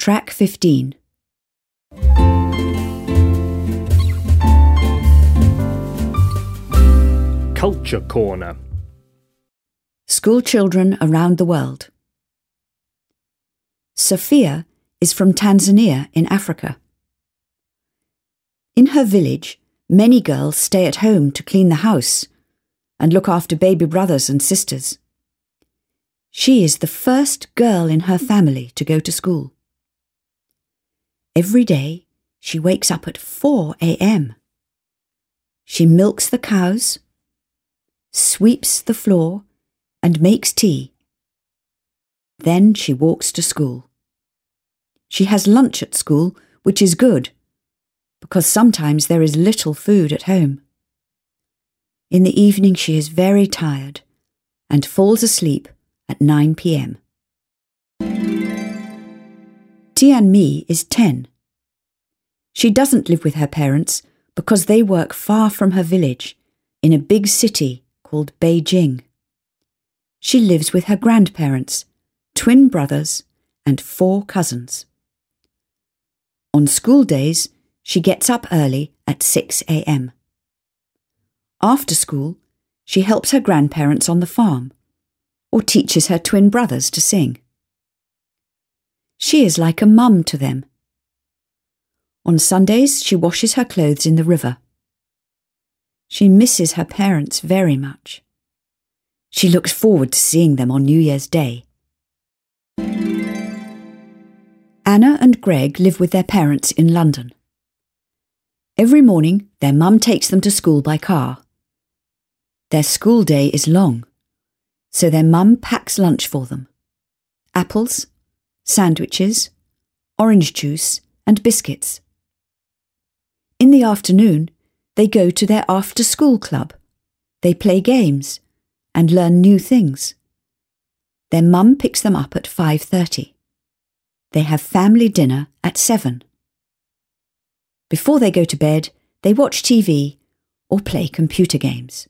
Track 15. Culture Corner. School children around the world. Sophia is from Tanzania in Africa. In her village, many girls stay at home to clean the house and look after baby brothers and sisters. She is the first girl in her family to go to school. Every day, she wakes up at 4 a.m. She milks the cows, sweeps the floor, and makes tea. Then she walks to school. She has lunch at school, which is good, because sometimes there is little food at home. In the evening, she is very tired and falls asleep at 9 pm. Tian Mi is 10. She doesn't live with her parents because they work far from her village in a big city called Beijing. She lives with her grandparents, twin brothers, and four cousins. On school days, she gets up early at 6 a.m. After school, she helps her grandparents on the farm or teaches her twin brothers to sing. She is like a mum to them. On Sundays, she washes her clothes in the river. She misses her parents very much. She looks forward to seeing them on New Year's Day. Anna and Greg live with their parents in London. Every morning, their mum takes them to school by car. Their school day is long, so their mum packs lunch for them apples, sandwiches, orange juice, and biscuits. In the afternoon, they go to their after school club. They play games and learn new things. Their mum picks them up at 5:30. They have family dinner at 7. Before they go to bed, they watch TV or play computer games.